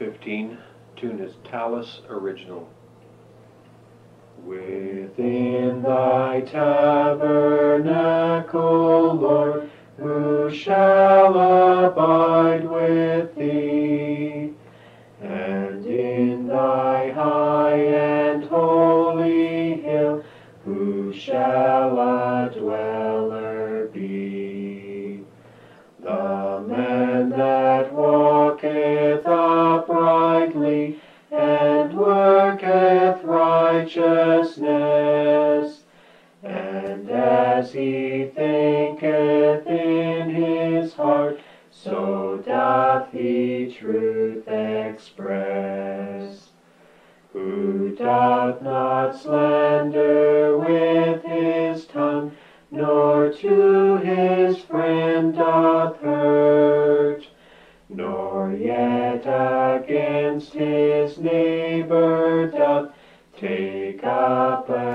15. Tune is Tallis Ordinal. Within thy tabernacle, Lord, who shall abide with thee? And in thy high and holy hill, who shall dwell? righteousness. And as he thinketh in his heart, so doth he truth express. Who doth not slander with his tongue, nor to his friend doth hurt, nor yet against his neighbor doth Take up a.